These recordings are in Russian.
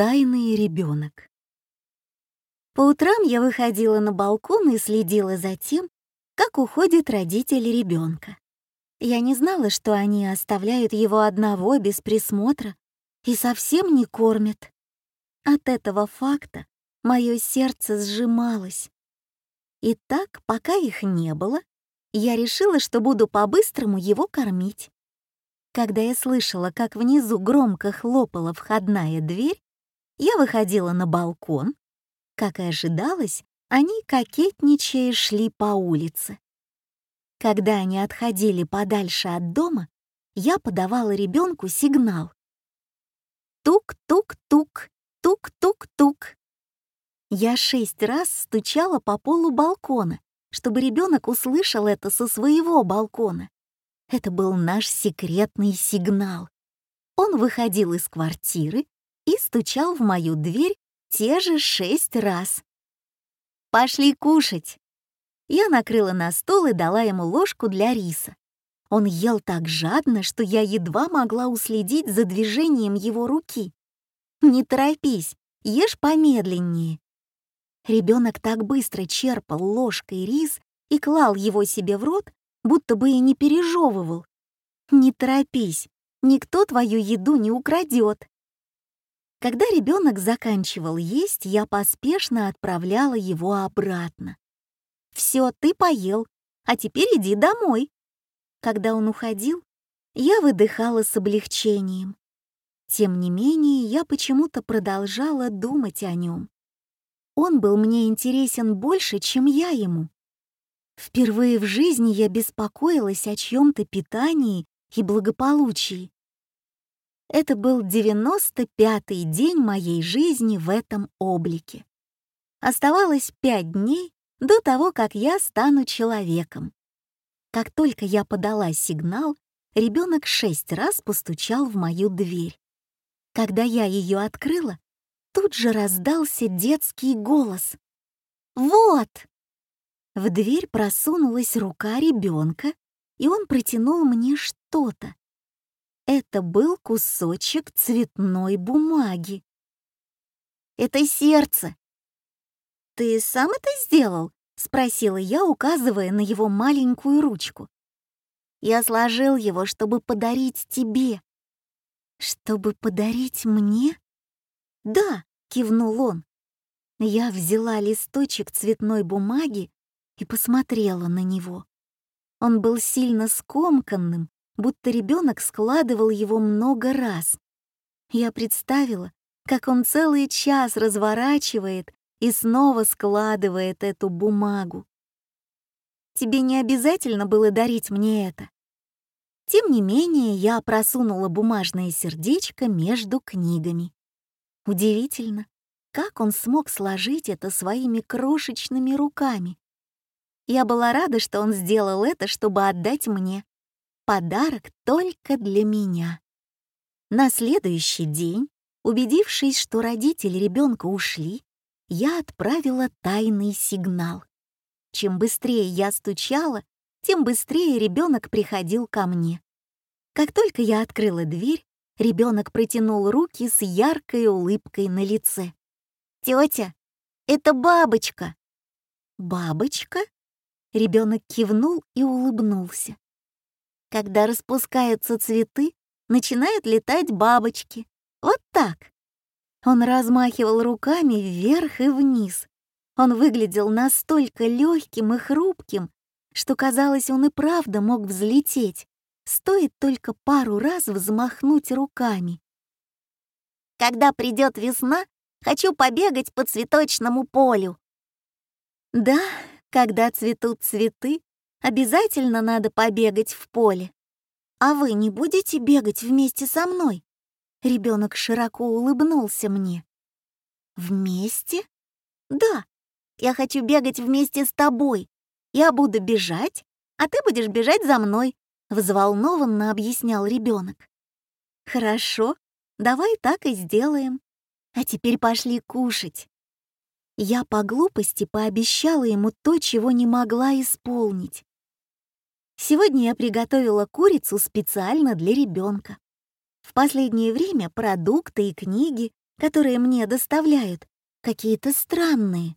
Тайный ребенок. По утрам я выходила на балкон и следила за тем, как уходят родители ребенка. Я не знала, что они оставляют его одного без присмотра и совсем не кормят. От этого факта мое сердце сжималось. И так, пока их не было, я решила, что буду по-быстрому его кормить. Когда я слышала, как внизу громко хлопала входная дверь, я выходила на балкон. Как и ожидалось, они, кокетничая, шли по улице. Когда они отходили подальше от дома, я подавала ребенку сигнал. Тук-тук-тук, тук-тук-тук. Я шесть раз стучала по полу балкона, чтобы ребенок услышал это со своего балкона. Это был наш секретный сигнал. Он выходил из квартиры и стучал в мою дверь те же шесть раз. «Пошли кушать!» Я накрыла на стол и дала ему ложку для риса. Он ел так жадно, что я едва могла уследить за движением его руки. «Не торопись, ешь помедленнее». Ребенок так быстро черпал ложкой рис и клал его себе в рот, будто бы и не пережевывал. «Не торопись, никто твою еду не украдет». Когда ребенок заканчивал есть, я поспешно отправляла его обратно. «Все, ты поел, а теперь иди домой». Когда он уходил, я выдыхала с облегчением. Тем не менее, я почему-то продолжала думать о нем. Он был мне интересен больше, чем я ему. Впервые в жизни я беспокоилась о чьем-то питании и благополучии. Это был 95-й день моей жизни в этом облике. Оставалось пять дней до того, как я стану человеком. Как только я подала сигнал, ребенок шесть раз постучал в мою дверь. Когда я ее открыла, тут же раздался детский голос. «Вот!» В дверь просунулась рука ребенка, и он протянул мне что-то. Это был кусочек цветной бумаги. «Это сердце!» «Ты сам это сделал?» — спросила я, указывая на его маленькую ручку. «Я сложил его, чтобы подарить тебе». «Чтобы подарить мне?» «Да», — кивнул он. Я взяла листочек цветной бумаги и посмотрела на него. Он был сильно скомканным, будто ребенок складывал его много раз. Я представила, как он целый час разворачивает и снова складывает эту бумагу. Тебе не обязательно было дарить мне это. Тем не менее, я просунула бумажное сердечко между книгами. Удивительно, как он смог сложить это своими крошечными руками. Я была рада, что он сделал это, чтобы отдать мне. Подарок только для меня. На следующий день, убедившись, что родители ребенка ушли, я отправила тайный сигнал. Чем быстрее я стучала, тем быстрее ребенок приходил ко мне. Как только я открыла дверь, ребенок протянул руки с яркой улыбкой на лице. «Тетя, это бабочка!» «Бабочка?» Ребенок кивнул и улыбнулся. Когда распускаются цветы, начинают летать бабочки. Вот так. Он размахивал руками вверх и вниз. Он выглядел настолько легким и хрупким, что казалось, он и правда мог взлететь. Стоит только пару раз взмахнуть руками. Когда придет весна, хочу побегать по цветочному полю. Да, когда цветут цветы, обязательно надо побегать в поле. А вы не будете бегать вместе со мной? Ребенок широко улыбнулся мне. Вместе? Да, я хочу бегать вместе с тобой. Я буду бежать, а ты будешь бежать за мной, взволнованно объяснял ребенок. Хорошо, давай так и сделаем. А теперь пошли кушать. Я по глупости пообещала ему то, чего не могла исполнить. Сегодня я приготовила курицу специально для ребенка. В последнее время продукты и книги которые мне доставляют, какие-то странные.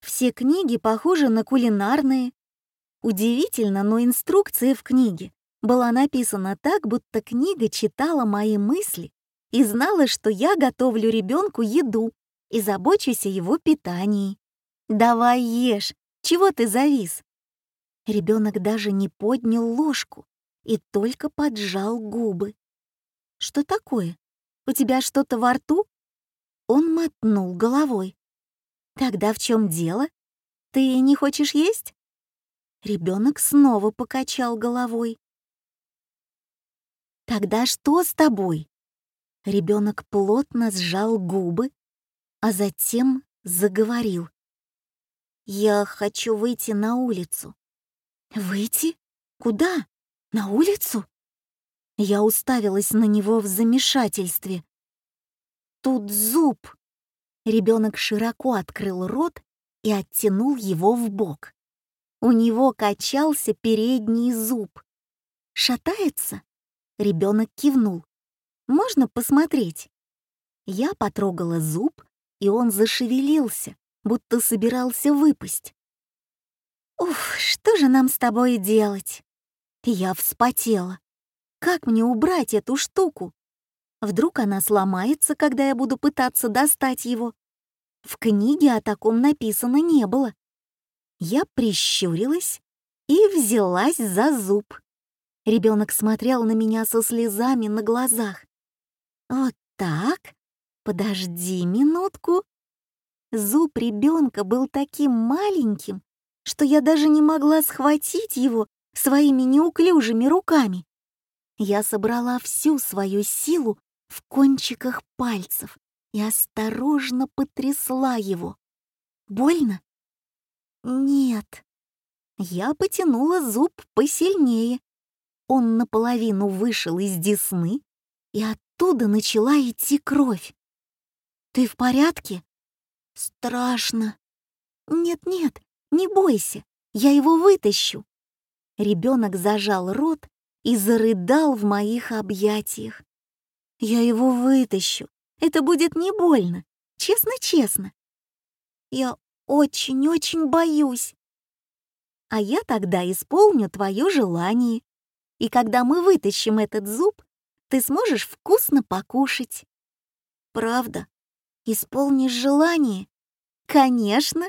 Все книги похожи на кулинарные. Удивительно, но инструкция в книге была написана так, будто книга читала мои мысли и знала, что я готовлю ребенку еду и забочусь о его питании. «Давай ешь, чего ты завис?» Ребенок даже не поднял ложку и только поджал губы. «Что такое? У тебя что-то во рту?» Он мотнул головой. «Тогда в чем дело? Ты не хочешь есть?» Ребенок снова покачал головой. «Тогда что с тобой?» Ребенок плотно сжал губы, а затем заговорил. «Я хочу выйти на улицу». «Выйти? Куда? На улицу?» Я уставилась на него в замешательстве. «Тут зуб!» Ребенок широко открыл рот и оттянул его в бок. У него качался передний зуб. «Шатается?» Ребенок кивнул. «Можно посмотреть?» Я потрогала зуб, и он зашевелился, будто собирался выпасть. «Уф, что же нам с тобой делать?» Я вспотела. «Как мне убрать эту штуку?» Вдруг она сломается, когда я буду пытаться достать его. В книге о таком написано не было. Я прищурилась и взялась за зуб. Ребенок смотрел на меня со слезами на глазах. Вот так? Подожди минутку. Зуб ребенка был таким маленьким, что я даже не могла схватить его своими неуклюжими руками. Я собрала всю свою силу в кончиках пальцев и осторожно потрясла его. Больно? Нет. Я потянула зуб посильнее. Он наполовину вышел из десны, и оттуда начала идти кровь. «Ты в порядке?» «Страшно». «Нет-нет, не бойся, я его вытащу». Ребенок зажал рот и зарыдал в моих объятиях. Я его вытащу. Это будет не больно. Честно-честно. Я очень-очень боюсь. А я тогда исполню твое желание. И когда мы вытащим этот зуб, ты сможешь вкусно покушать. Правда? Исполнишь желание? Конечно.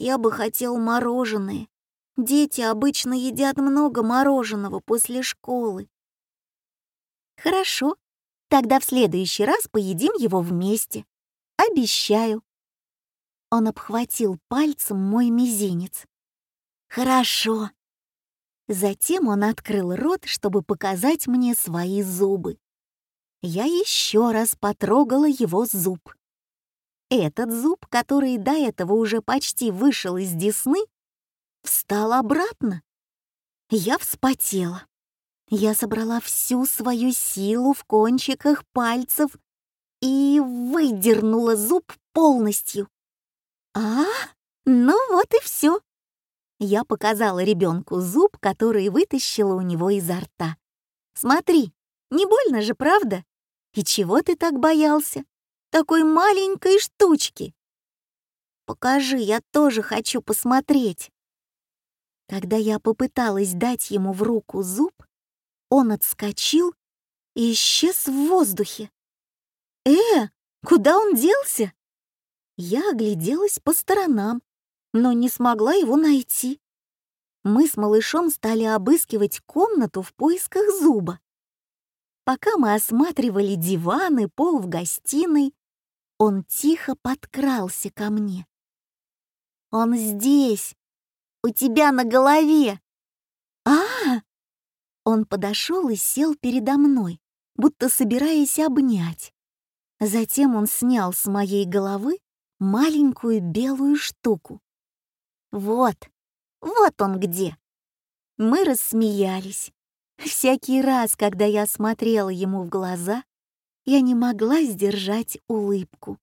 Я бы хотел мороженое. Дети обычно едят много мороженого после школы. Хорошо, тогда в следующий раз поедим его вместе. Обещаю. Он обхватил пальцем мой мизинец. Хорошо. Затем он открыл рот, чтобы показать мне свои зубы. Я еще раз потрогала его зуб. Этот зуб, который до этого уже почти вышел из десны, встал обратно. Я вспотела. Я собрала всю свою силу в кончиках пальцев и выдернула зуб полностью. А, ну вот и все. Я показала ребенку зуб, который вытащила у него изо рта. Смотри, не больно же, правда? И чего ты так боялся? Такой маленькой штучки. Покажи, я тоже хочу посмотреть. Когда я попыталась дать ему в руку зуб, он отскочил и исчез в воздухе. «Э, куда он делся?» Я огляделась по сторонам, но не смогла его найти. Мы с малышом стали обыскивать комнату в поисках зуба. Пока мы осматривали диван и пол в гостиной, он тихо подкрался ко мне. «Он здесь! У тебя на голове!» «А, он подошел и сел передо мной, будто собираясь обнять. Затем он снял с моей головы маленькую белую штуку. Вот, вот он где. Мы рассмеялись. Всякий раз, когда я смотрела ему в глаза, я не могла сдержать улыбку.